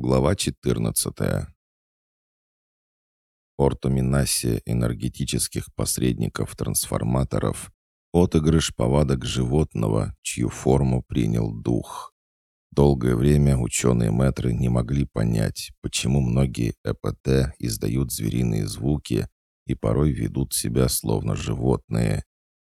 Глава 14. Ортоминасия энергетических посредников-трансформаторов — отыгрыш повадок животного, чью форму принял дух. Долгое время ученые-мэтры не могли понять, почему многие ЭПТ издают звериные звуки и порой ведут себя словно животные.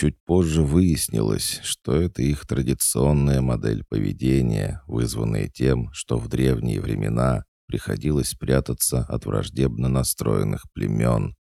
Чуть позже выяснилось, что это их традиционная модель поведения, вызванная тем, что в древние времена приходилось прятаться от враждебно настроенных племен.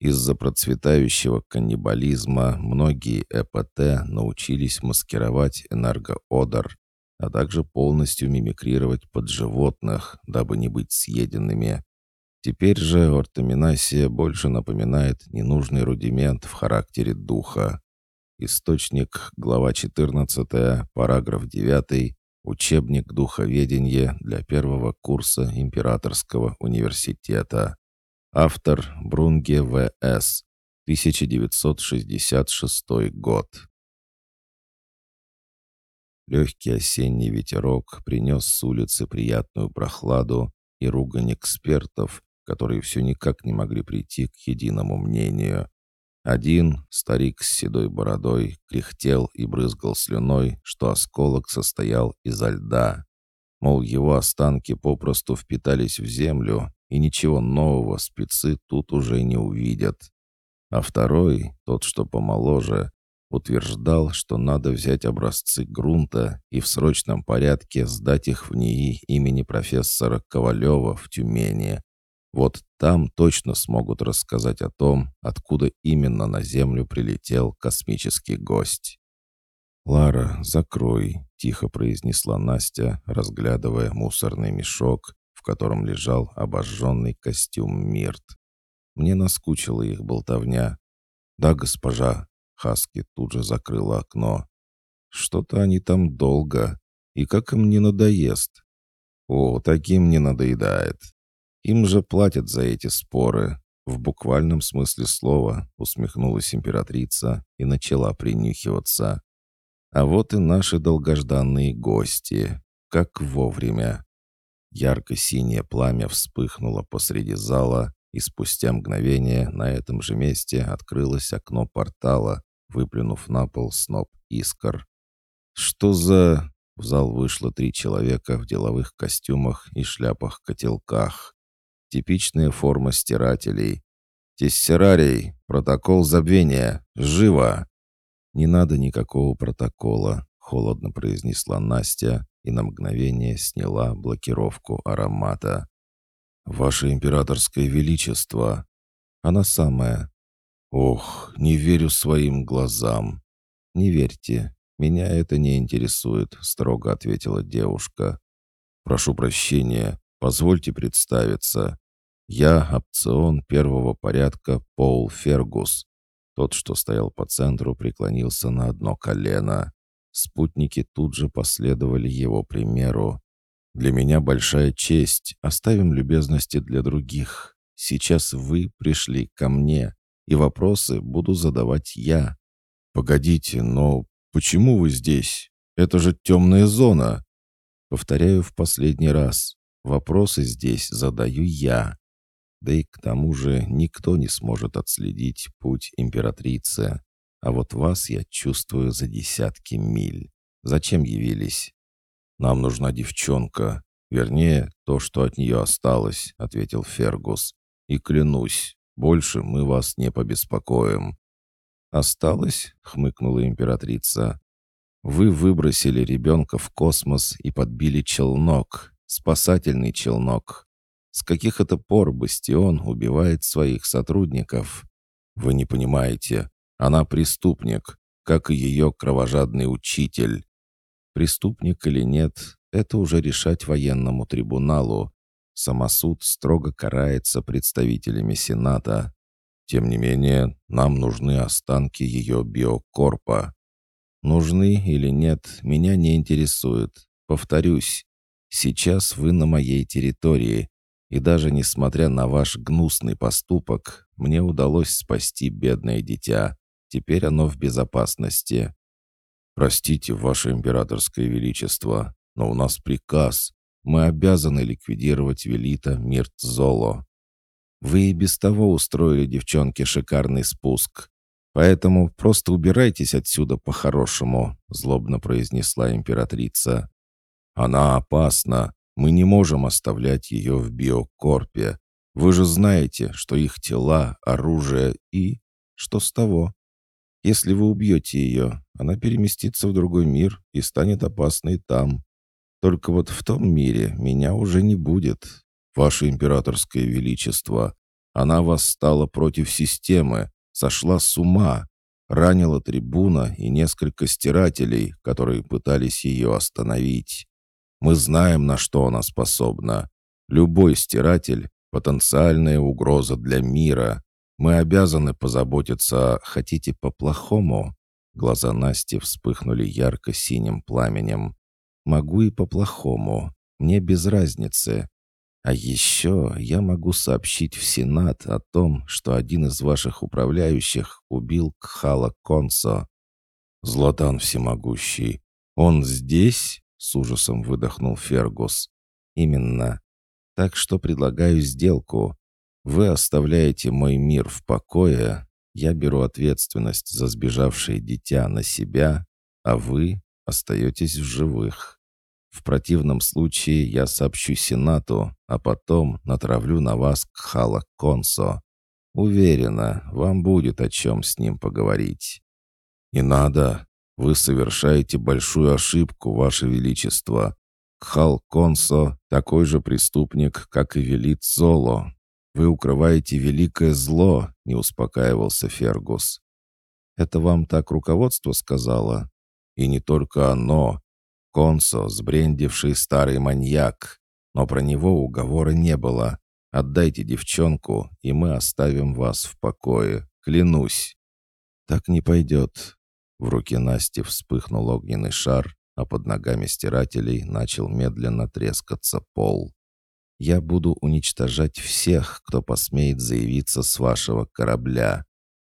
Из-за процветающего каннибализма многие ЭПТ научились маскировать энергоодор, а также полностью мимикрировать под животных, дабы не быть съеденными. Теперь же ортоминасия больше напоминает ненужный рудимент в характере духа. Источник, глава 14, параграф 9, учебник духоведения для первого курса Императорского университета. Автор Брунге В.С. 1966 год. Легкий осенний ветерок принес с улицы приятную прохладу и ругань экспертов, которые все никак не могли прийти к единому мнению. Один, старик с седой бородой, кряхтел и брызгал слюной, что осколок состоял изо льда. Мол, его останки попросту впитались в землю, и ничего нового спецы тут уже не увидят. А второй, тот, что помоложе, утверждал, что надо взять образцы грунта и в срочном порядке сдать их в НИИ имени профессора Ковалева в Тюмени, вот там точно смогут рассказать о том, откуда именно на Землю прилетел космический гость. «Лара, закрой», — тихо произнесла Настя, разглядывая мусорный мешок, в котором лежал обожженный костюм Мирт. Мне наскучила их болтовня. «Да, госпожа», — Хаски тут же закрыла окно. «Что-то они там долго. И как им не надоест?» «О, таким не надоедает. Им же платят за эти споры. В буквальном смысле слова усмехнулась императрица и начала принюхиваться. А вот и наши долгожданные гости. Как вовремя. Ярко-синее пламя вспыхнуло посреди зала, и спустя мгновение на этом же месте открылось окно портала, выплюнув на пол сноп искр. «Что за...» В зал вышло три человека в деловых костюмах и шляпах-котелках. Типичная форма стирателей. «Тессерарий! Протокол забвения! Живо!» «Не надо никакого протокола», — холодно произнесла Настя и на мгновение сняла блокировку аромата. «Ваше императорское величество!» «Она самая». «Ох, не верю своим глазам!» «Не верьте, меня это не интересует», — строго ответила девушка. «Прошу прощения, позвольте представиться. Я опцион первого порядка Пол Фергус. Тот, что стоял по центру, преклонился на одно колено. Спутники тут же последовали его примеру. «Для меня большая честь. Оставим любезности для других. Сейчас вы пришли ко мне, и вопросы буду задавать я». «Погодите, но почему вы здесь? Это же темная зона!» Повторяю в последний раз. Вопросы здесь задаю я. Да и к тому же никто не сможет отследить путь императрицы. А вот вас я чувствую за десятки миль. Зачем явились? Нам нужна девчонка. Вернее, то, что от нее осталось, ответил Фергус. И клянусь, больше мы вас не побеспокоим. «Осталось?» — хмыкнула императрица. «Вы выбросили ребенка в космос и подбили челнок, спасательный челнок. С каких это пор Бастион убивает своих сотрудников? Вы не понимаете, она преступник, как и ее кровожадный учитель. Преступник или нет, это уже решать военному трибуналу. Самосуд строго карается представителями Сената. Тем не менее, нам нужны останки ее биокорпа. Нужны или нет, меня не интересует. Повторюсь, сейчас вы на моей территории, и даже несмотря на ваш гнусный поступок, мне удалось спасти бедное дитя. Теперь оно в безопасности. Простите, ваше императорское величество, но у нас приказ. Мы обязаны ликвидировать Велита Миртзоло. Вы и без того устроили девчонке шикарный спуск. Поэтому просто убирайтесь отсюда по-хорошему», — злобно произнесла императрица. «Она опасна. Мы не можем оставлять ее в биокорпе. Вы же знаете, что их тела, оружие и... Что с того? Если вы убьете ее, она переместится в другой мир и станет опасной там. Только вот в том мире меня уже не будет. Ваше императорское величество, она восстала против системы, сошла с ума, ранила трибуна и несколько стирателей, которые пытались ее остановить. Мы знаем, на что она способна. Любой стиратель — потенциальная угроза для мира. Мы обязаны позаботиться, хотите по-плохому?» Глаза Насти вспыхнули ярко-синим пламенем. «Могу и по-плохому. Мне без разницы. А еще я могу сообщить в Сенат о том, что один из ваших управляющих убил Кхала Консо. Златан всемогущий. Он здесь? С ужасом выдохнул Фергус. Именно. Так что предлагаю сделку. Вы оставляете мой мир в покое, я беру ответственность за сбежавшее дитя на себя, а вы остаетесь в живых. В противном случае я сообщу Сенату, а потом натравлю на вас Кхала Консо. Уверена, вам будет о чем с ним поговорить. Не надо. Вы совершаете большую ошибку, Ваше Величество. Кхал Консо — такой же преступник, как и Велит Золо. Вы укрываете великое зло, не успокаивался Фергус. Это вам так руководство сказала? И не только оно, Консо, сбрендивший старый маньяк. Но про него уговора не было. Отдайте девчонку, и мы оставим вас в покое. Клянусь. Так не пойдет. В руке Насти вспыхнул огненный шар, а под ногами стирателей начал медленно трескаться пол. «Я буду уничтожать всех, кто посмеет заявиться с вашего корабля.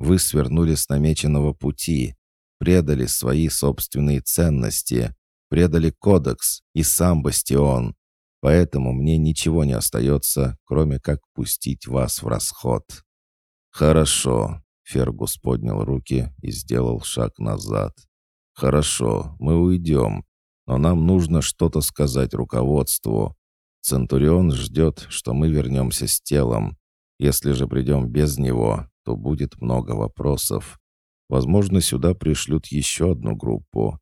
Вы свернули с намеченного пути, предали свои собственные ценности, предали кодекс и сам бастион. Поэтому мне ничего не остается, кроме как пустить вас в расход». «Хорошо», — Фергус поднял руки и сделал шаг назад. «Хорошо, мы уйдем, но нам нужно что-то сказать руководству. Центурион ждет, что мы вернемся с телом. Если же придем без него, то будет много вопросов. Возможно, сюда пришлют еще одну группу.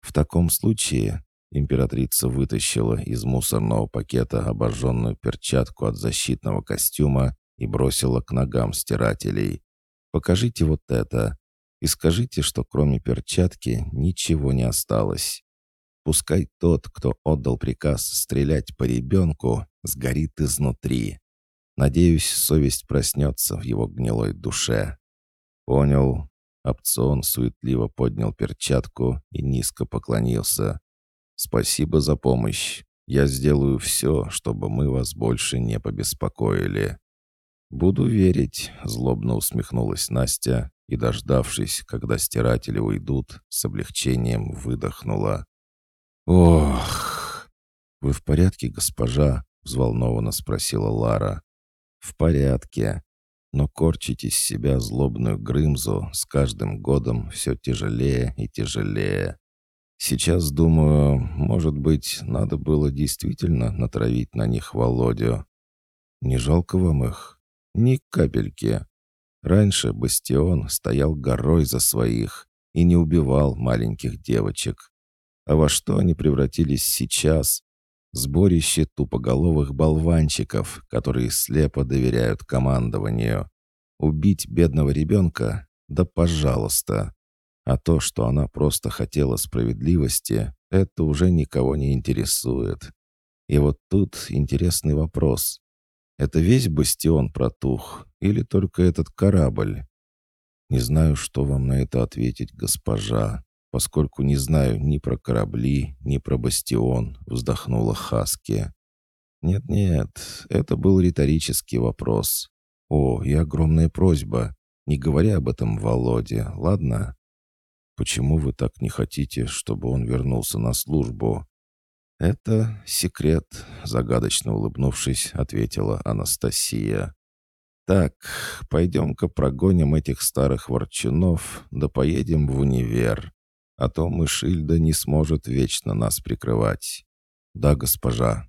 В таком случае императрица вытащила из мусорного пакета обожженную перчатку от защитного костюма и бросила к ногам стирателей. «Покажите вот это и скажите, что кроме перчатки ничего не осталось. Пускай тот, кто отдал приказ стрелять по ребенку, сгорит изнутри. Надеюсь, совесть проснется в его гнилой душе». «Понял», Опцион суетливо поднял перчатку и низко поклонился. «Спасибо за помощь. Я сделаю все, чтобы мы вас больше не побеспокоили». «Буду верить», — злобно усмехнулась Настя и, дождавшись, когда стиратели уйдут, с облегчением выдохнула. «Ох!» «Вы в порядке, госпожа?» — взволнованно спросила Лара. «В порядке но корчить из себя злобную Грымзу с каждым годом все тяжелее и тяжелее. Сейчас, думаю, может быть, надо было действительно натравить на них Володю. Не жалко вам их? Ни капельки. Раньше Бастион стоял горой за своих и не убивал маленьких девочек. А во что они превратились сейчас? Сборище тупоголовых болванчиков, которые слепо доверяют командованию. Убить бедного ребенка? Да пожалуйста. А то, что она просто хотела справедливости, это уже никого не интересует. И вот тут интересный вопрос. Это весь бастион протух или только этот корабль? Не знаю, что вам на это ответить, госпожа поскольку не знаю ни про корабли, ни про бастион», — вздохнула Хаски. «Нет-нет, это был риторический вопрос. О, и огромная просьба. Не говоря об этом Володе, ладно?» «Почему вы так не хотите, чтобы он вернулся на службу?» «Это секрет», — загадочно улыбнувшись, ответила Анастасия. «Так, пойдем-ка прогоним этих старых ворчунов, да поедем в универ, а то Мышильда не сможет вечно нас прикрывать». «Да, госпожа».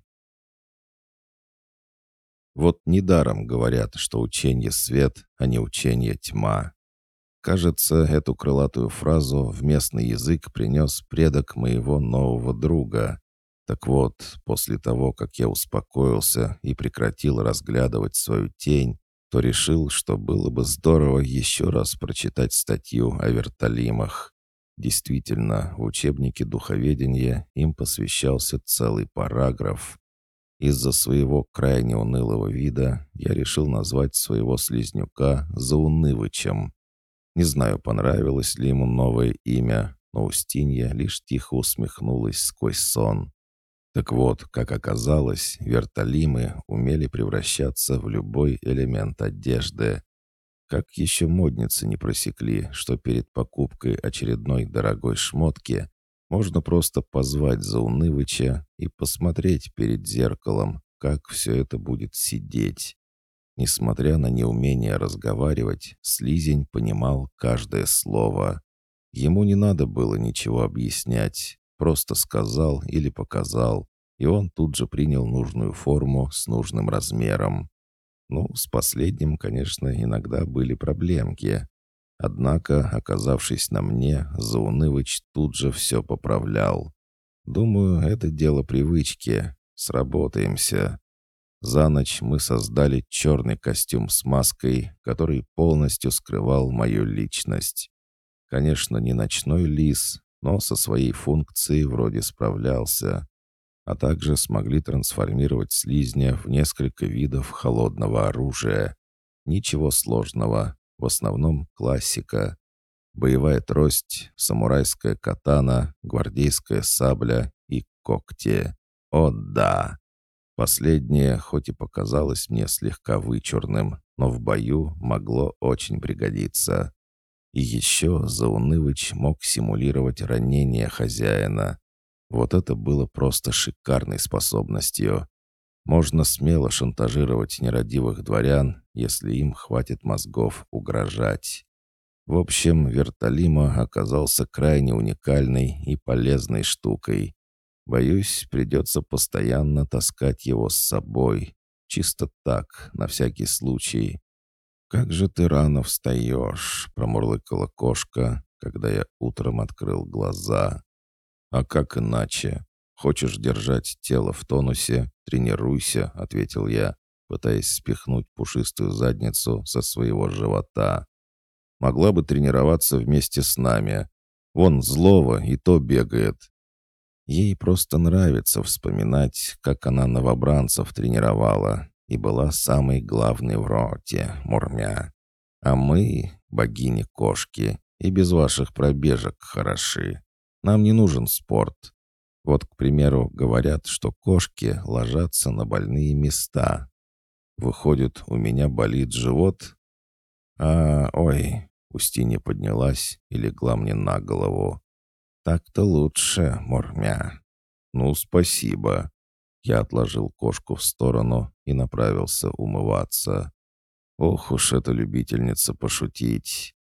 Вот недаром говорят, что учение свет, а не учение тьма. Кажется, эту крылатую фразу в местный язык принес предок моего нового друга. Так вот, после того, как я успокоился и прекратил разглядывать свою тень, то решил, что было бы здорово еще раз прочитать статью о вертолимах. Действительно, в учебнике духоведения им посвящался целый параграф. Из-за своего крайне унылого вида я решил назвать своего слизнюка Заунывычем. Не знаю, понравилось ли ему новое имя, но Устинья лишь тихо усмехнулась сквозь сон. Так вот, как оказалось, вертолимы умели превращаться в любой элемент одежды. Как еще модницы не просекли, что перед покупкой очередной дорогой шмотки можно просто позвать Заунывыча и посмотреть перед зеркалом, как все это будет сидеть. Несмотря на неумение разговаривать, Слизень понимал каждое слово. Ему не надо было ничего объяснять. Просто сказал или показал, и он тут же принял нужную форму с нужным размером. Ну, с последним, конечно, иногда были проблемки. Однако, оказавшись на мне, Заунывыч тут же все поправлял. Думаю, это дело привычки. Сработаемся. За ночь мы создали черный костюм с маской, который полностью скрывал мою личность. Конечно, не ночной лис, но со своей функцией вроде справлялся. А также смогли трансформировать слизня в несколько видов холодного оружия. Ничего сложного, в основном классика. Боевая трость, самурайская катана, гвардейская сабля и когти. О да! Последнее, хоть и показалось мне слегка вычурным, но в бою могло очень пригодиться. И еще Заунывыч мог симулировать ранение хозяина. Вот это было просто шикарной способностью. Можно смело шантажировать нерадивых дворян, если им хватит мозгов угрожать. В общем, вертолима оказался крайне уникальной и полезной штукой. Боюсь, придется постоянно таскать его с собой. Чисто так, на всякий случай. «Как же ты рано встаешь!» — промурлыкала кошка, когда я утром открыл глаза. «А как иначе? Хочешь держать тело в тонусе? Тренируйся», — ответил я, пытаясь спихнуть пушистую задницу со своего живота. «Могла бы тренироваться вместе с нами. Вон злого и то бегает». Ей просто нравится вспоминать, как она новобранцев тренировала, и была самой главной в роте, Мурмя. А мы, богини-кошки, и без ваших пробежек хороши. Нам не нужен спорт. Вот, к примеру, говорят, что кошки ложатся на больные места. Выходит, у меня болит живот? А, ой, Устинья поднялась и легла мне на голову. Так-то лучше, Мурмя. Ну, спасибо. Я отложил кошку в сторону и направился умываться. Ох уж эта любительница пошутить.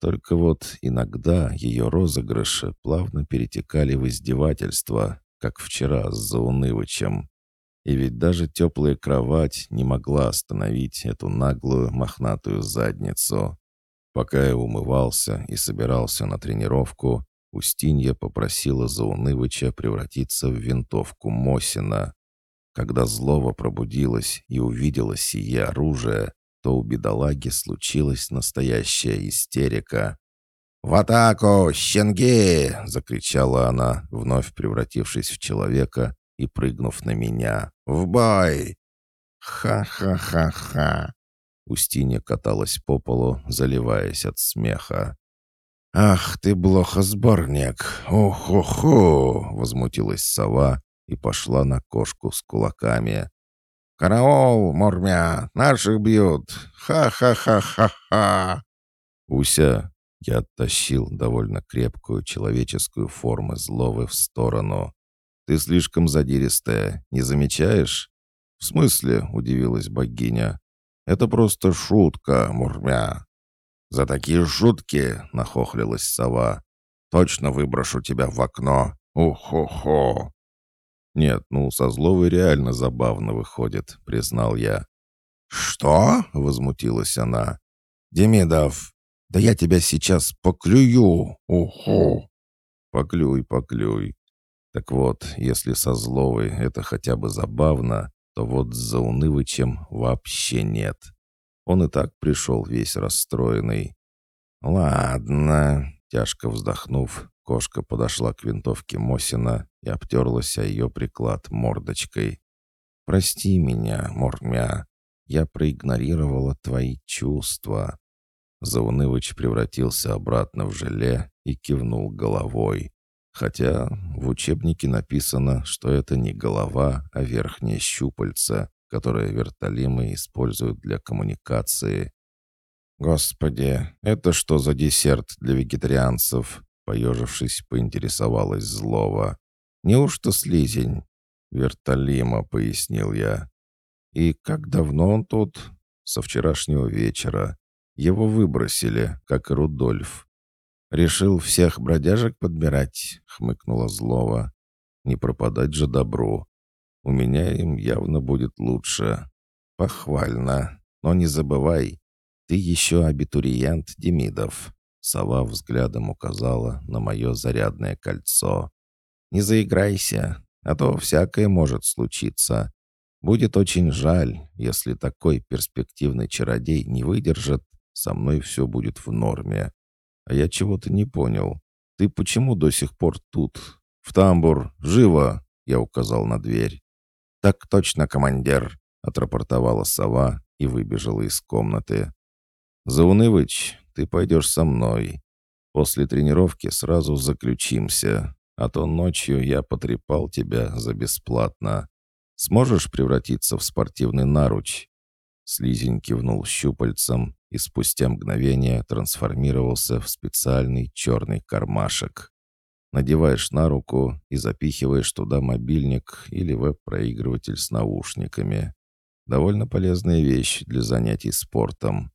Только вот иногда ее розыгрыши плавно перетекали в издевательство, как вчера с Заунывычем. И ведь даже теплая кровать не могла остановить эту наглую мохнатую задницу. Пока я умывался и собирался на тренировку, Устинья попросила Заунывыча превратиться в винтовку Мосина. Когда злого пробудилась и увидела сие оружие, то у бедолаги случилась настоящая истерика. «В атаку, щенги!» — закричала она, вновь превратившись в человека и прыгнув на меня. «В бой!» «Ха-ха-ха-ха!» Устинья каталась по полу, заливаясь от смеха. «Ах ты, блохосборник! Ох-охо!» — возмутилась сова и пошла на кошку с кулаками. «Караул, Мурмя! Наших бьют! Ха-ха-ха-ха-ха!» «Уся!» — я оттащил довольно крепкую человеческую форму зловы в сторону. Ты слишком задиристая, не замечаешь?» «В смысле?» — удивилась богиня. «Это просто шутка, Мурмя». «За такие шутки!» — нахохлилась сова. «Точно выброшу тебя в окно! Ухо-хо!» «Нет, ну, со зловой реально забавно выходит», — признал я. «Что?» — возмутилась она. «Демидов, да я тебя сейчас поклюю! Уху!» «Поклюй, поклюй. Так вот, если со зловой это хотя бы забавно, то вот с Заунывычем вообще нет. Он и так пришел весь расстроенный. «Ладно», — тяжко вздохнув, кошка подошла к винтовке Мосина и обтерлась о ее приклад мордочкой. «Прости меня, Мормя, я проигнорировала твои чувства». Заунывыч превратился обратно в желе и кивнул головой. Хотя в учебнике написано, что это не голова, а верхнее щупальце, которое вертолимы используют для коммуникации. «Господи, это что за десерт для вегетарианцев?» Поежившись, поинтересовалась злого. «Неужто слизень?» «Вертолима», — пояснил я. «И как давно он тут?» «Со вчерашнего вечера. Его выбросили, как и Рудольф. «Решил всех бродяжек подбирать», — хмыкнула злого. «Не пропадать же добру. У меня им явно будет лучше. Похвально. Но не забывай, ты еще абитуриент Демидов». Сова взглядом указала на мое зарядное кольцо. «Не заиграйся, а то всякое может случиться. Будет очень жаль, если такой перспективный чародей не выдержит, со мной все будет в норме. А я чего-то не понял. Ты почему до сих пор тут? В тамбур! Живо!» Я указал на дверь. «Так точно, командир!» — отрапортовала сова и выбежала из комнаты. «Заунывыч, ты пойдешь со мной. После тренировки сразу заключимся, а то ночью я потрепал тебя за бесплатно. Сможешь превратиться в спортивный наруч?» Слизень кивнул щупальцем и спустя мгновение трансформировался в специальный черный кармашек. Надеваешь на руку и запихиваешь туда мобильник или веб-проигрыватель с наушниками. Довольно полезная вещь для занятий спортом.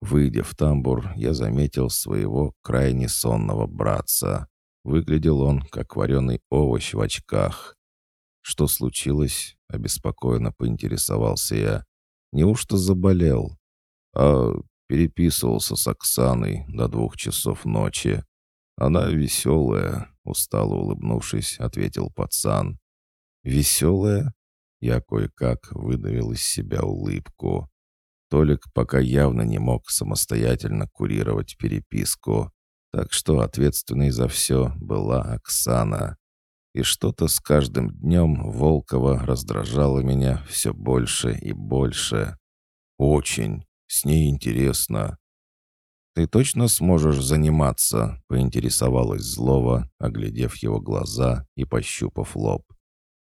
Выйдя в тамбур, я заметил своего крайне сонного братца. Выглядел он, как вареный овощ в очках. «Что случилось?» — обеспокоенно поинтересовался я. «Неужто заболел?» «А Переписывался с Оксаной до двух часов ночи. Она веселая, устало улыбнувшись, ответил пацан. Веселая? Я кое-как выдавил из себя улыбку. Толик пока явно не мог самостоятельно курировать переписку, так что ответственной за все была Оксана. И что-то с каждым днем Волкова раздражало меня все больше и больше. Очень. С ней интересно». «Ты точно сможешь заниматься?» — поинтересовалась Злова, оглядев его глаза и пощупав лоб.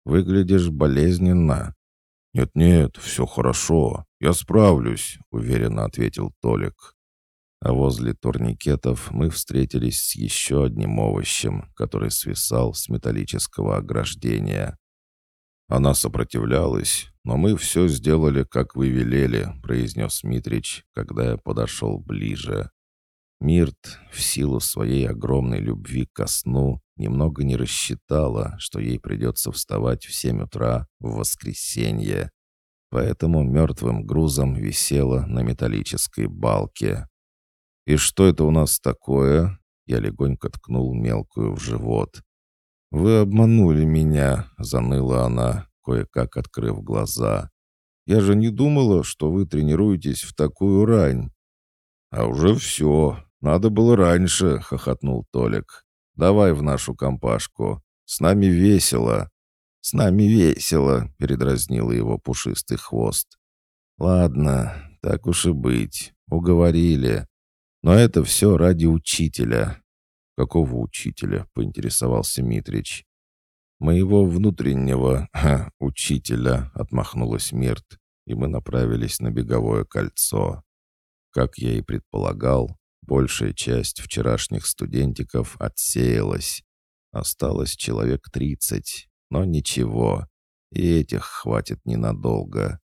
«Выглядишь болезненно». «Нет-нет, все хорошо, я справлюсь», — уверенно ответил Толик. А возле турникетов мы встретились с еще одним овощем, который свисал с металлического ограждения. Она сопротивлялась, но мы все сделали, как вы велели», — произнес Митрич, когда я подошел ближе. Мирт, в силу своей огромной любви ко сну, немного не рассчитала, что ей придется вставать в семь утра в воскресенье. Поэтому мертвым грузом висела на металлической балке. «И что это у нас такое?» Я легонько ткнул мелкую в живот. «Вы обманули меня», — заныла она, кое-как открыв глаза. «Я же не думала, что вы тренируетесь в такую рань». «А уже все. Надо было раньше», — хохотнул Толик. «Давай в нашу компашку. С нами весело». «С нами весело», — передразнил его пушистый хвост. «Ладно, так уж и быть. Уговорили. Но это все ради учителя». «Какого учителя?» — поинтересовался Митрич. «Моего внутреннего ха, учителя», — отмахнулась Мирт, и мы направились на беговое кольцо. Как я и предполагал, большая часть вчерашних студентиков отсеялась. Осталось человек тридцать, Но ничего, и этих хватит ненадолго.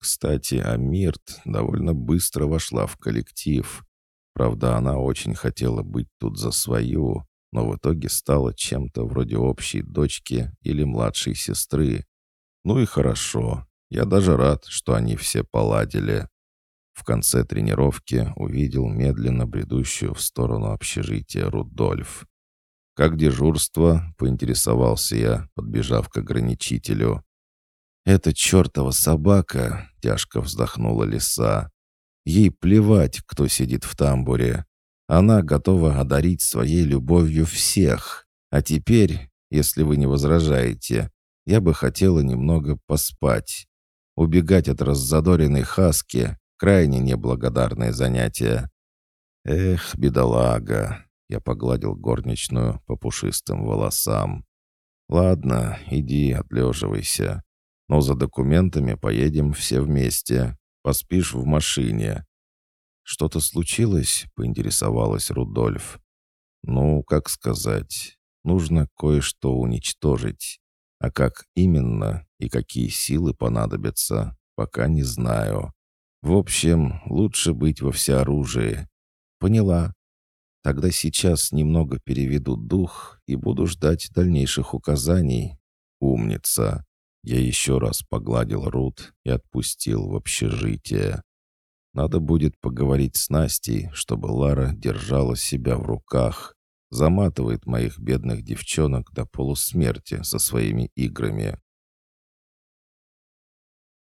Кстати, Амирт довольно быстро вошла в коллектив. Правда, она очень хотела быть тут за свою, но в итоге стала чем-то вроде общей дочки или младшей сестры. Ну и хорошо. Я даже рад, что они все поладили. В конце тренировки увидел медленно бредущую в сторону общежития Рудольф. «Как дежурство?» — поинтересовался я, подбежав к ограничителю. «Это чертова собака!» — тяжко вздохнула лиса. «Ей плевать, кто сидит в тамбуре. Она готова одарить своей любовью всех. А теперь, если вы не возражаете, я бы хотела немного поспать. Убегать от раззадоренной хаски — крайне неблагодарное занятие». «Эх, бедолага!» Я погладил горничную по пушистым волосам. «Ладно, иди, отлеживайся. Но за документами поедем все вместе. Поспишь в машине». «Что-то случилось?» — поинтересовалась Рудольф. «Ну, как сказать, нужно кое-что уничтожить. А как именно и какие силы понадобятся, пока не знаю. В общем, лучше быть во всеоружии». «Поняла», Тогда сейчас немного переведу дух и буду ждать дальнейших указаний. Умница. Я еще раз погладил Рут и отпустил в общежитие. Надо будет поговорить с Настей, чтобы Лара держала себя в руках. Заматывает моих бедных девчонок до полусмерти со своими играми.